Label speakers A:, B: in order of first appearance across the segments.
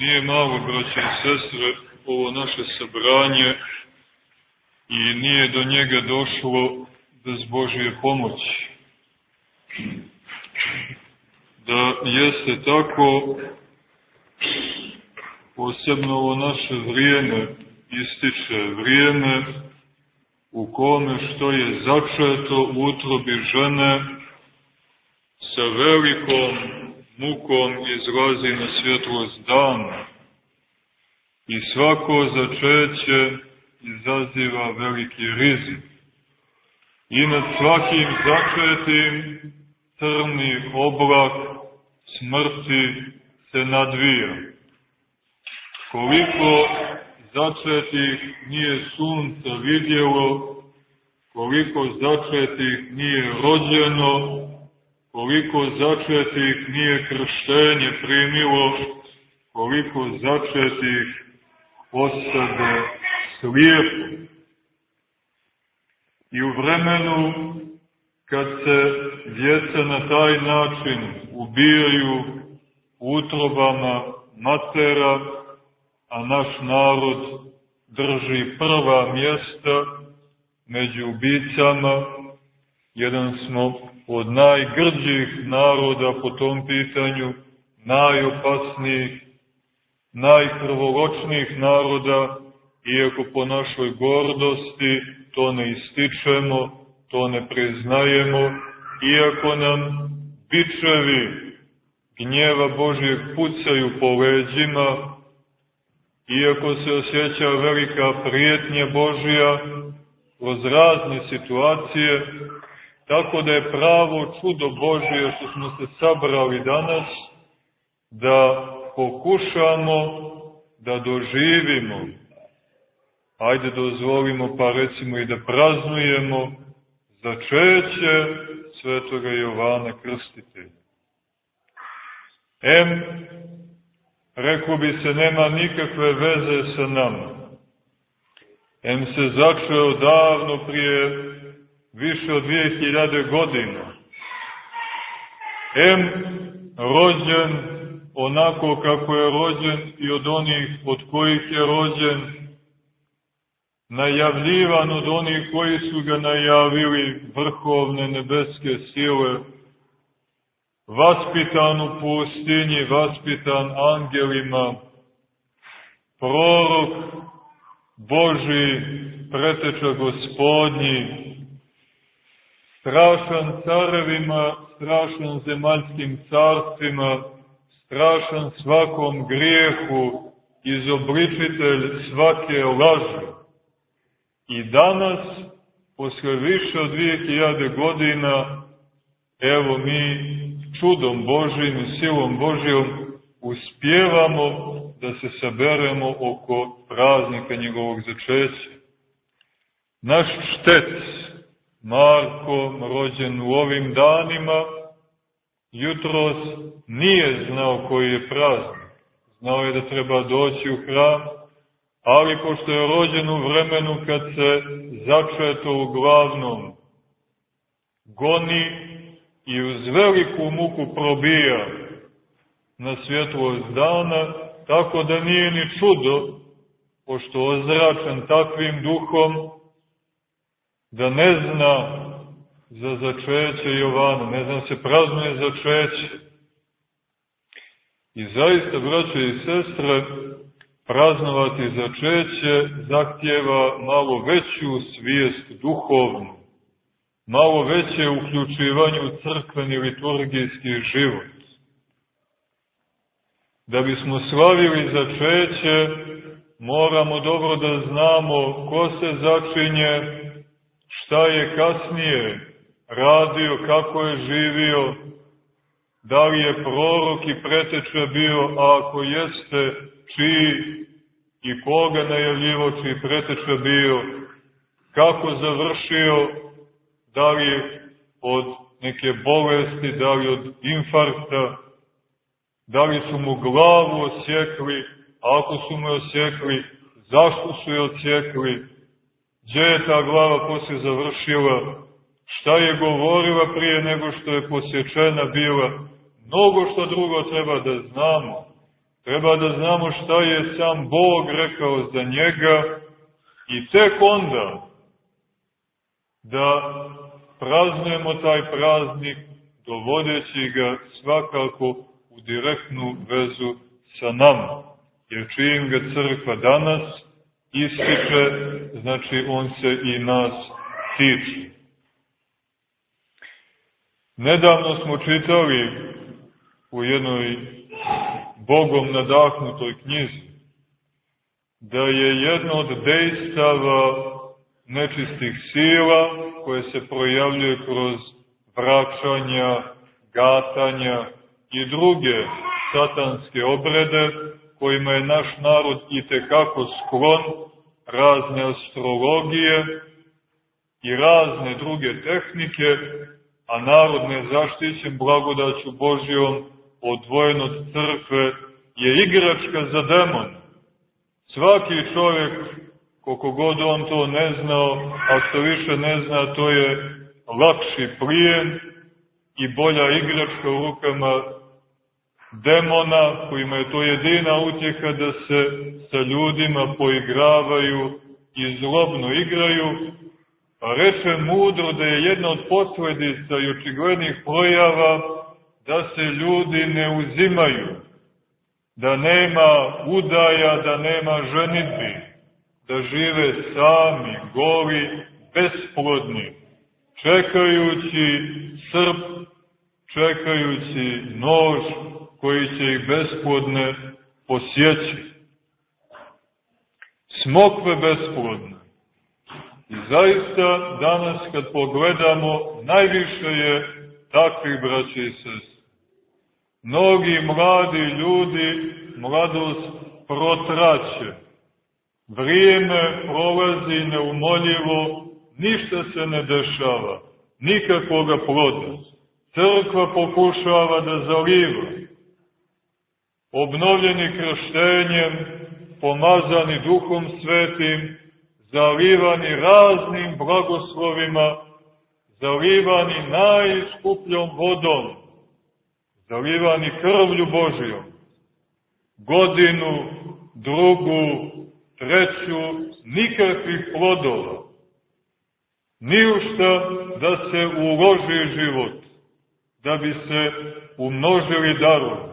A: Nije malo, braće i sestre, ovo naše sabranje i nije do njega došlo bez Božije pomoći. Da jeste tako, posebno ovo naše vrijeme ističe, vrijeme u kome što je začeto u utrobi žene sa velikom mukom izlazi na svjetlost dana i svako začeće izaziva veliki rizik. I nad svakim začetim crni oblak smrti se nadvija. Koliko začetih nije sunca vidjelo, koliko začetih nije rođeno, koliko začetih nije krštenje primilo, koliko začetih ostade slijepo. I u vremenu kad se djeca na taj način ubijaju utrobama matera, a naš narod drži prva mjesta među ubicama, jedan smo od najgrđih naroda po tom pitanju, najopasnijih, najkrvoločnijih naroda, iako po našoj gordosti to ne ističemo, to ne priznajemo, iako nam bičevi gnjeva Božijeg pucaju po leđima, iako se osjeća velika prijetnja Božija kroz razne situacije, tako da je pravo čudo Božije što smo se sabrali danas, da pokušamo da doživimo, ajde dozvolimo pa recimo i da praznujemo začeće svetoga Jovana Krstitelja. M, rekao bi se, nema nikakve veze sa nama. M se začeo davno prije više od 2000 godina. M rođen onako kako je rođen i od onih od kojih je rođen, najavljivan od onih koji su ga najavili vrhovne nebeske sile, vaspitan u pustinji, vaspitan angelima, prorok Boži, preteča gospodnji, strašan carevima, strašan zemaljskim carstvima, strašan svakom grijehu, izobličitelj svake laži. I danas, posle više od 2000 godina, evo mi čudom Božim i silom Božijom uspjevamo da se saberemo oko praznika njegovog začeća. Naš štec, Marko, rođen u ovim danima, jutros nije znao koji je praznik. Znao je da treba doći u hram, ali pošto je rođen u vremenu kad se začeto uglavnom goni i uz veliku muku probija na svjetlost dana, tako da nije ni čudo, pošto ozračen takvim duhom, da ne zna za začeće Jovana, ne znam se praznuje začeće. I zaista, braće i sestre, praznovati začeće zahtjeva malo veću svijest duhovnu, malo veće uključivanje u crkveni liturgijski život. Da bismo slavili začeće, moramo dobro da znamo ko se začinje, šta je kasnije radio, kako je živio, da li je prorok i preteče bio, a ako jeste, čiji i koga najavljivo čiji preteče bio, kako završio, da li je od neke bolesti, da li od infarkta, da li su mu glavu osjekli, ako su mu osjekli, zašto su je osjekli, gdje je ta glava poslije završila, šta je govorila prije nego što je posječena bila, mnogo što drugo treba da znamo. treba da znamo šta je sam Bog rekao za njega i tek onda da praznujemo taj praznik dovodeći ga svakako u direktnu vezu sa nama. Jer čim ga crkva danas ističe, znači on se i nas tiče. Nedavno smo čitali u jednoj Bogom nadahnutoj knjizi da je jedno od dejstava nečistih sila koje se projavljuje kroz vraćanja, gatanja i druge satanske obrede kojima je naš narod i tekako sklon, razne astrologije i razne druge tehnike, a narod nezaštićen blagodaću Božijom odvojen od crkve je igračka za demon. Svaki čovjek, koliko god on to ne znao, a što više ne zna, to je lakši plijen i bolja igračka u rukama demona, kojima je to jedina utjeha da se sa ljudima poigravaju i zlobno igraju, a reče mudro da je jedna od posledica i očiglednih projava da se ljudi ne uzimaju, da nema udaja, da nema ženitbi, da žive sami, goli, besplodni, čekajući srp, čekajući nož koji će ih besplodne posjeći. Smokve besplodne. I zaista danas kad pogledamo, najviše je takvih braća i sestri. Mnogi mladi ljudi mladost protraće. Vrijeme prolazi neumoljivo, ništa se ne dešava, nikakvoga ploda. Crkva pokušava da zaliva. Obnovljeni krštenjem, pomazani duhom svetim, zalivani raznim blagoslovima, zalivani najskupljom vodom, zalivani krvlju Božijom, godinu, drugu, treću, nikakvih plodova, ni da se uloži život, da bi se umnožili darovi.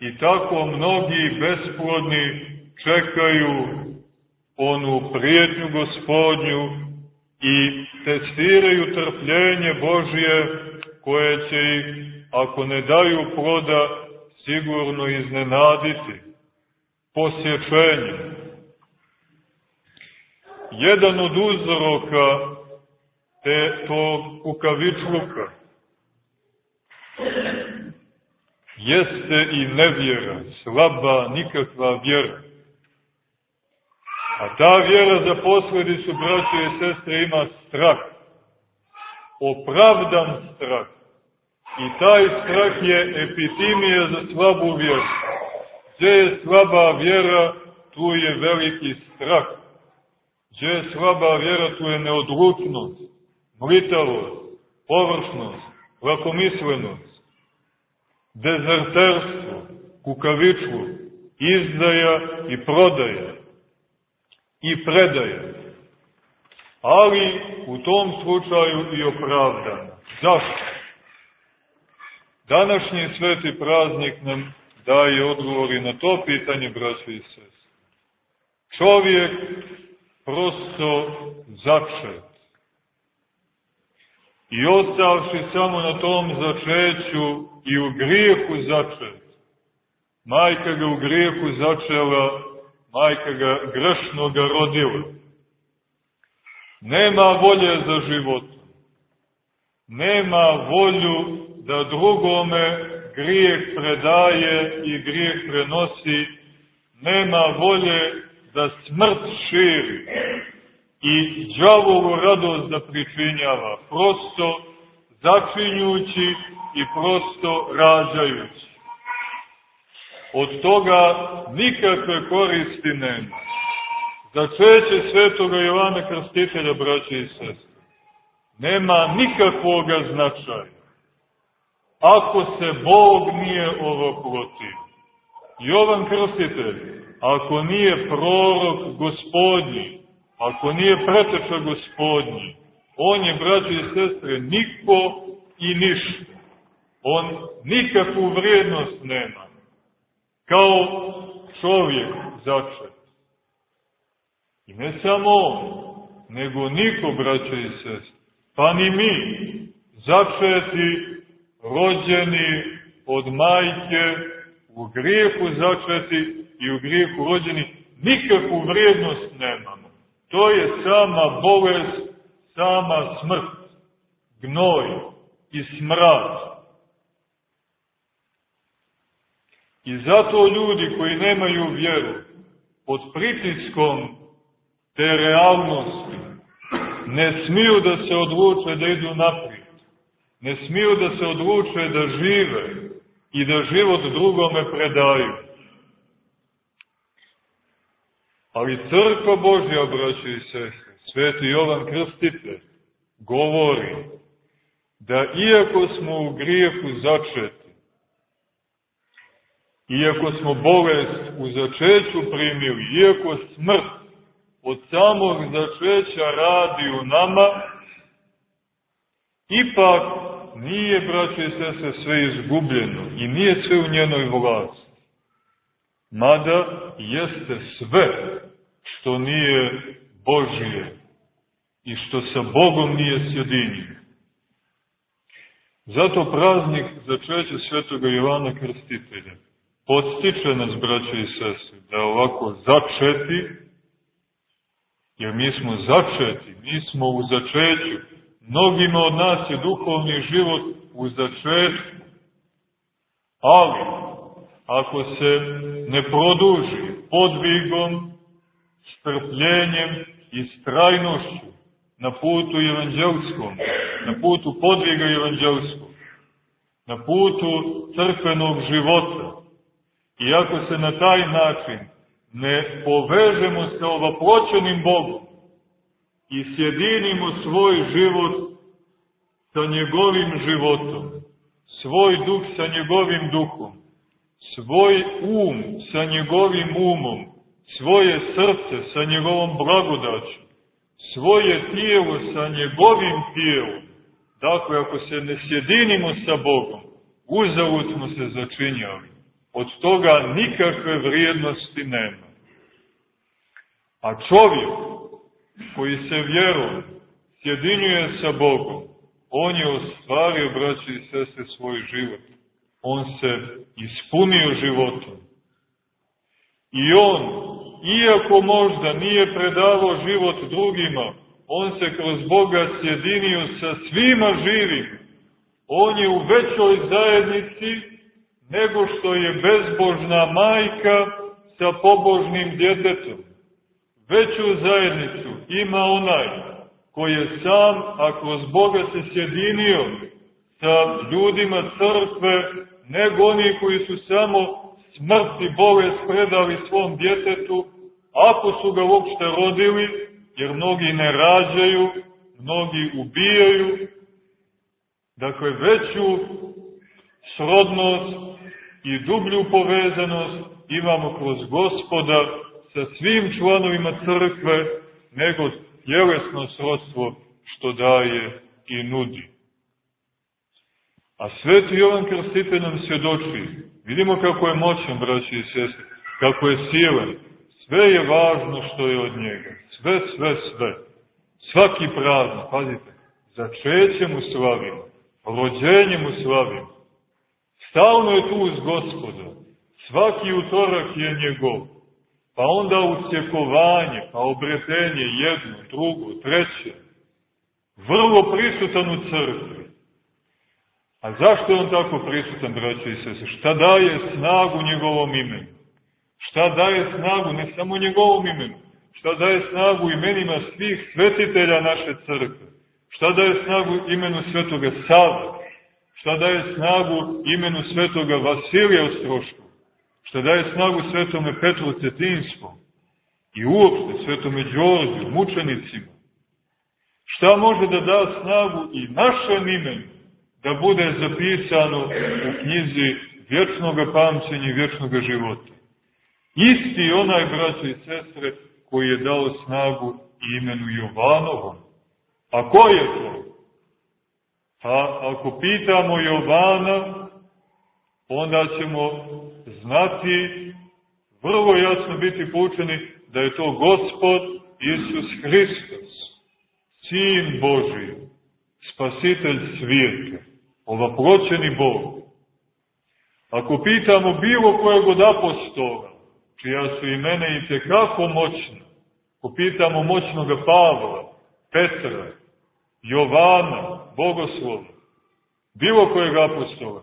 A: I tako mnogi besplodni čekaju onu prijetnju gospodnju i testiraju trpljenje Božje koje će ih ako ne daju ploda, sigurno iznenaditi posječenjem. Jedan od uzroka te tog kukavičluka jeste i nevjera, slaba, nikakva vjera. A ta vjera za posledicu, braće i sestre, ima strah. Opravdan strah. I taj strah je epitimija za slabu vjeru. Gdje je slaba vjera, tu je veliki strah. Gdje je slaba vjera, tu je neodlučnost, mlitavost, površnost, lakomislenost, dezerterstvo, kukavičlu, izdaja i prodaja i predaja. Ali u tom slučaju i opravdana. Zašto? Današnji sveti praznik nam daje odgovori na to pitanje, braći i sestri. Čovjek prosto začet. I ostavši samo na tom začeću i u grijehu začet, majka ga u grijehu začela, majka ga grešno ga rodila. Nema volje za životom. Nema volju da drugome grijeh predaje i grijeh prenosi, nema volje da smrt širi i džavovu radost da pričinjava, prosto začinjući i prosto rađajući. Od toga nikakve koristi nema. Začeće svetoga Jovana Krstitelja, braće i sestre, nema nikakvoga značaja ako se Bog nije ovo protiv. Jovan Krstitelj, ako nije prorok gospodnji, ako nije preteča gospodnji, on je, braći i sestre, niko i ništa. On nikakvu vrijednost nema. Kao čovjek začet. I ne samo on, nego niko, braće i sestre, pa ni mi, začeti, rođeni od majke, u grijehu začeti i u grijehu rođeni, nikakvu vrijednost nemamo. To je sama bolest, sama smrt, gnoj i smrad. I zato ljudi koji nemaju vjeru, pod pritiskom te realnosti, ne smiju da se odluče da idu naprijed. Ne smiju da se odluče da žive i da život drugome predaju. Ali crkva Božja, braći i sestre, sveti Jovan Krstitelj, govori da iako smo u grijehu začeti, iako smo bolest u začeću primili, iako smrt od samog začeća radi u nama, ipak nije, braće i sese, sve izgubljeno i nije sve u njenoj vlasti. Mada jeste sve što nije Božije i što sa Bogom nije sjedinjeno. Zato praznik začeća svetoga Jovana Krstitelja podstiče nas, braće i sese, da ovako začeti, jer mi smo začeti, mi smo u začeću. Mnogima od nas je duhovni život u začeću. Ali, ako se ne produži podvigom, strpljenjem i strajnošću na putu evanđelskom, na putu podviga evanđelskog, na putu crkvenog života, i ako se na taj način ne povežemo sa ovaploćenim Bogom i sjedinimo svoj život sa njegovim životom, svoj duh sa njegovim duhom, svoj um sa njegovim umom, svoje srce sa njegovom blagodaćom, svoje tijelo sa njegovim tijelom. Dakle, ako se ne sjedinimo sa Bogom, uzavut smo se začinjali. Od toga nikakve vrijednosti nema. A čovjek koji se vjerom sjedinjuje sa Bogom, on je ostvario, braći i sestre, svoj život. On se ispunio životom. I on, iako možda nije predavao život drugima, on se kroz Boga sjedinio sa svima živim. On je u većoj zajednici nego što je bezbožna majka sa pobožnim djetetom. Veću zajednicu ima onaj koji je sam, a kroz Boga se sjedinio sa ljudima crkve, nego oni koji su samo smrt i bolest predali svom djetetu, ako su ga uopšte rodili, jer mnogi ne rađaju, mnogi ubijaju, dakle veću srodnost i dublju povezanost imamo kroz gospoda sa svim članovima crkve, nego tjelesno srodstvo što daje i nudi. A sveti Jovan Krstitelj nam svjedoči, vidimo kako je moćan, braći i sestre, kako je silan, sve je važno što je od njega, sve, sve, sve. Svaki praznik, pazite, začeće mu slavimo, rođenje mu slavimo, Stalno je tu uz gospoda. Svaki utorak je njegov. Pa onda ucjekovanje, pa obretenje jedno, drugo, treće. Vrlo prisutan u crkvi. A zašto je on tako prisutan, braće i sese? Šta daje snagu njegovom imenu? Šta daje snagu ne samo njegovom imenu? Šta daje snagu imenima svih svetitelja naše crkve? Šta daje snagu imenu svetoga Sava? šta daje snagu imenu svetoga Vasilija Ostroškog, šta daje snagu svetome Petru Cetinskom i uopšte svetome Đorđu, mučenicima, šta može da da snagu i našem imenu da bude zapisano u knjizi vječnog pamćenja i vječnog života. Isti onaj, braćo i sestre, koji je dao snagu imenu Jovanovom. A ko je to? Pa ako pitamo Jovana, onda ćemo znati, vrlo jasno biti poučeni, da je to Gospod Isus Hristos, Sin Boži, Spasitelj svijeta, ovaproćeni Bog. Ako pitamo bilo kojeg od apostola, čija su imena i tekako moćna, ako pitamo moćnoga Pavla, Petra, Jovana, Bogoslova, bilo kojeg apostola,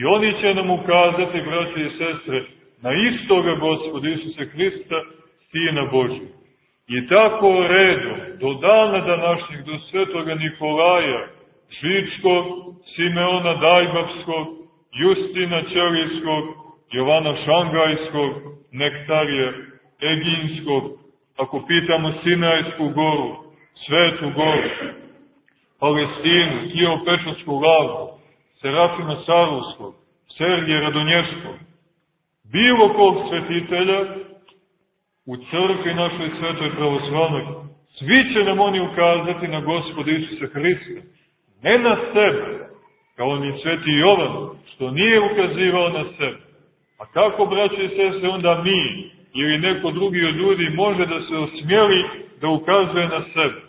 A: i oni će nam ukazati, braće i sestre, na istoga gospoda Isusa Hrista, Sina Božja. I tako redom, do dana današnjeg, do svetoga Nikolaja, Žičkog, Simeona Dajbavskog, Justina Ćelijskog, Jovana Šangajskog, Nektarija Eginskog, ako pitamo Sinajsku goru, Svetu goru, Palestinu, Kijevo-Pečarsku lavu, Serafima Sarovskog, Sergije Radonješkog, bilo kog svetitelja u crkvi našoj svetoj pravoslavnoj, svi će nam oni ukazati na gospoda Isusa Hrista, ne na sebe, kao ni sveti Jovan, što nije ukazivao na sebe. A kako, braće i sese, onda mi ili neko drugi od ljudi može da se osmjeli da ukazuje na sebe?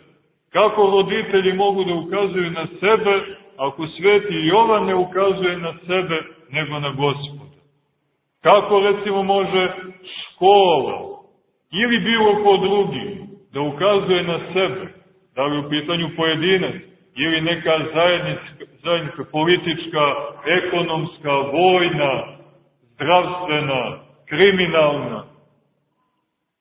A: Kako roditelji mogu da ukazuju na sebe ako sveti Jovan ne ukazuje na sebe nego na gospoda? Kako recimo može škola ili bilo ko drugi da ukazuje na sebe, da li u pitanju pojedinac ili neka zajednica, zajednica politička, ekonomska, vojna, zdravstvena, kriminalna,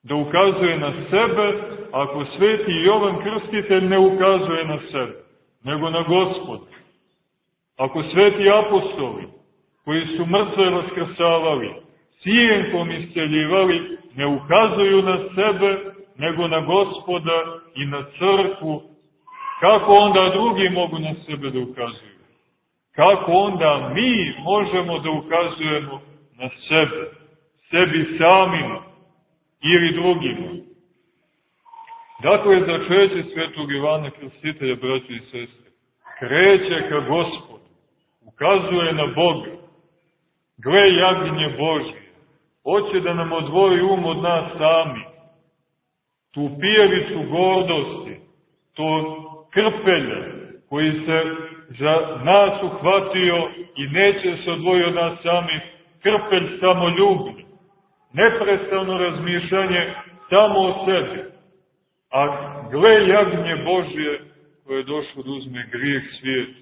A: da ukazuje na sebe, ako sveti Jovan Krstitelj ne ukazuje na sebe, nego na gospoda. Ako sveti apostoli, koji su mrtve vaskrsavali, sijenkom isceljivali, ne ukazuju na sebe, nego na gospoda i na crkvu, kako onda drugi mogu na sebe da ukazuju? Kako onda mi možemo da ukazujemo na sebe, sebi samima ili drugima? Dakle, začeće svetog Ivana Krstitelja, braći i sestre, kreće ka gospodu, ukazuje na Boga, gle jagnje Božje, hoće da nam odvoji um od nas sami, tu pijevicu gordosti, to krpelje koji se za nas uhvatio i neće se odvoji od nas sami, krpelj ljubi, neprestano razmišljanje samo o sebi, a gle jagnje Božje koje je došlo da uzme grijeh svijeta,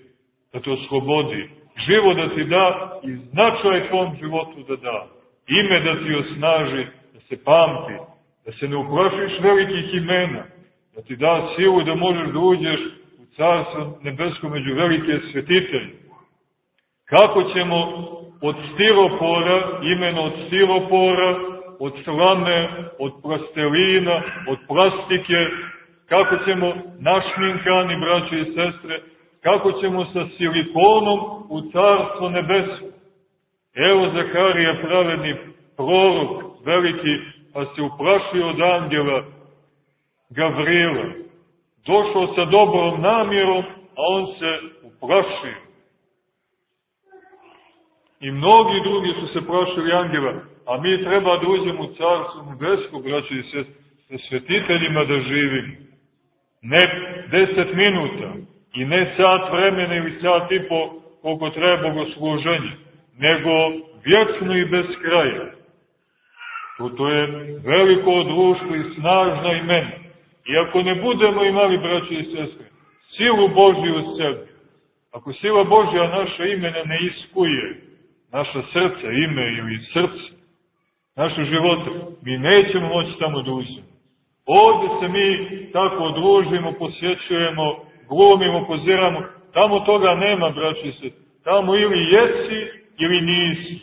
A: da to slobodi, živo da ti da i značaj tvom životu da da. Ime da ti osnaži, da se pamti, da se ne uplašiš velikih imena, da ti da silu da možeš da uđeš u carstvo nebesko među velike svetitelje. Kako ćemo od stiropora, imeno od stiropora, od slame, od plastelina, od plastike, kako ćemo našminkani, braće i sestre, kako ćemo sa silikonom u carstvo nebesko. Evo Zaharija pravedni prorok, veliki, pa se uplašio od angela Gavrila. Došao sa dobrom namjerom, a on se uplašio. I mnogi drugi su se plašili angela, a mi treba da uđemo u carstvo nebesko, braći i se, sa svetiteljima da živimo. Ne deset minuta i ne sat vremena ili sat i po koliko treba bogosluženje nego vječno i bez kraja. To, to je veliko društvo i snažna imena. I ako ne budemo imali, braće i sestre, silu Božju u sebi, ako sila Božja naša imena ne iskuje, naša srca, ime ili srce, naše živote, mi nećemo moći tamo da uđemo. Ovde se mi tako družimo, posjećujemo, glumimo, poziramo, tamo toga nema, braći se. Tamo ili jesi, ili nisi.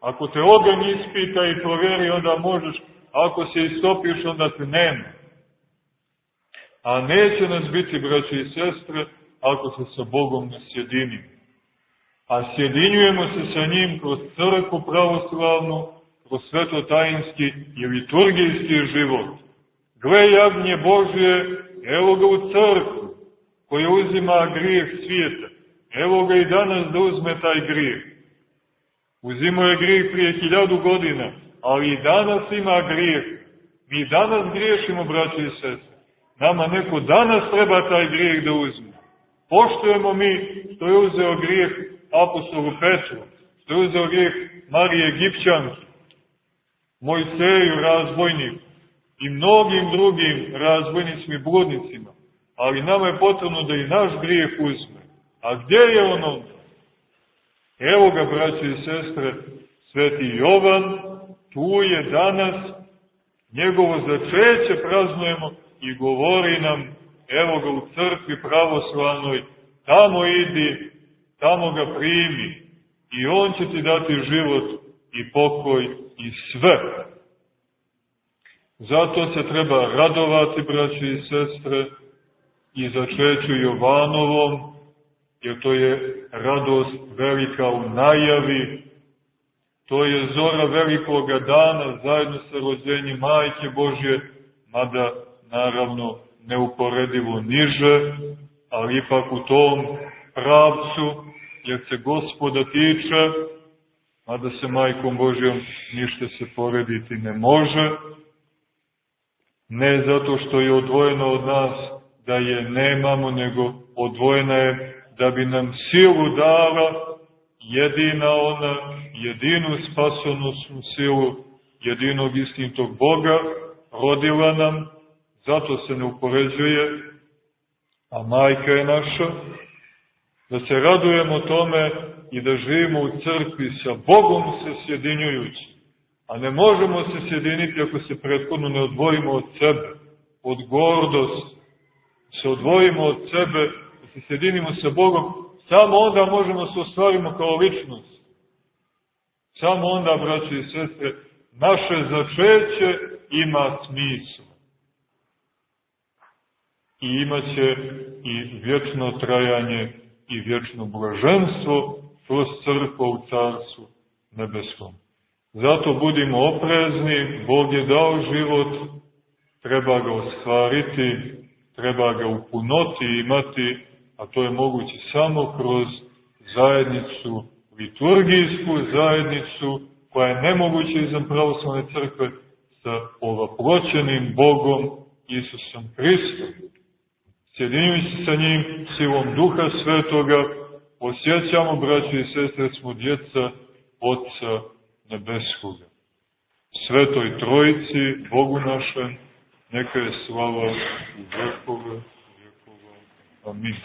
A: Ako te oganj ispita i proveri, onda možeš, ako se istopiš, onda te nema. A neće nas biti, braći i sestre, ako se sa Bogom ne sjedinimo. a sjedinjujemo se sa njim kroz crkvu pravoslavnu, kroz svetotajinski i liturgijski život. Gle jagnje Božje, evo ga u crkvu, koja uzima grijeh svijeta. Evo ga i danas da uzme taj grijeh. Uzimo je grijeh prije hiljadu godina, ali i danas ima grijeh. Mi danas griješimo, braći i sestre. Nama neko danas treba taj grijeh da uzme. Poštujemo mi što je uzeo grijeh apostolu Petru, što je uzeo grijeh Marije Egipćanke, Mojseju razbojniku i mnogim drugim razbojnicima i bludnicima. Ali nama je potrebno da i naš grijeh uzme. A gdje je on onda? Evo ga, braći i sestre, sveti Jovan, tu je danas, njegovo začeće praznujemo i govori nam, evo ga u crkvi pravoslavnoj, tamo idi, tamo ga primi i on će ti dati život i pokoj i sve. Zato se treba radovati, braći i sestre, i začeću Jovanovom, jer to je radost velika u najavi, to je zora velikoga dana zajedno sa rođenjem Majke Božje, mada naravno neuporedivo niže, ali ipak u tom pravcu, jer se gospoda tiče, mada se majkom Božjom ništa se porediti ne može, ne zato što je odvojeno od nas da je nemamo, nego odvojena je da bi nam silu dala, jedina ona, jedinu spasonosnu silu, jedinog istintog Boga, rodila nam, zato se ne upoređuje, a majka je naša, da se radujemo tome i da živimo u crkvi sa Bogom se sjedinjujući. A ne možemo se sjediniti ako se prethodno ne odvojimo od sebe, od gordosti, se odvojimo od sebe, da se sjedinimo sa Bogom, samo onda možemo se ostvarimo kao ličnost. Samo onda, braći i sestre, naše začeće ima smisla. I imaće i vječno trajanje i vječno blaženstvo kroz crkvu u Carstvu nebeskom. Zato budimo oprezni, Bog je dao život, treba ga ostvariti, treba ga u punoti imati, a to je moguće samo kroz zajednicu, liturgijsku zajednicu, koja je nemoguća izan pravoslavne crkve, sa ovaploćenim Bogom Isusom Hristom. Sjedinjujući sa njim silom Duha Svetoga, osjećamo, braći i sestre, smo djeca Otca Nebeskoga. Svetoj Trojici, Bogu našem, neka je slava u vekove, vekova. Amin.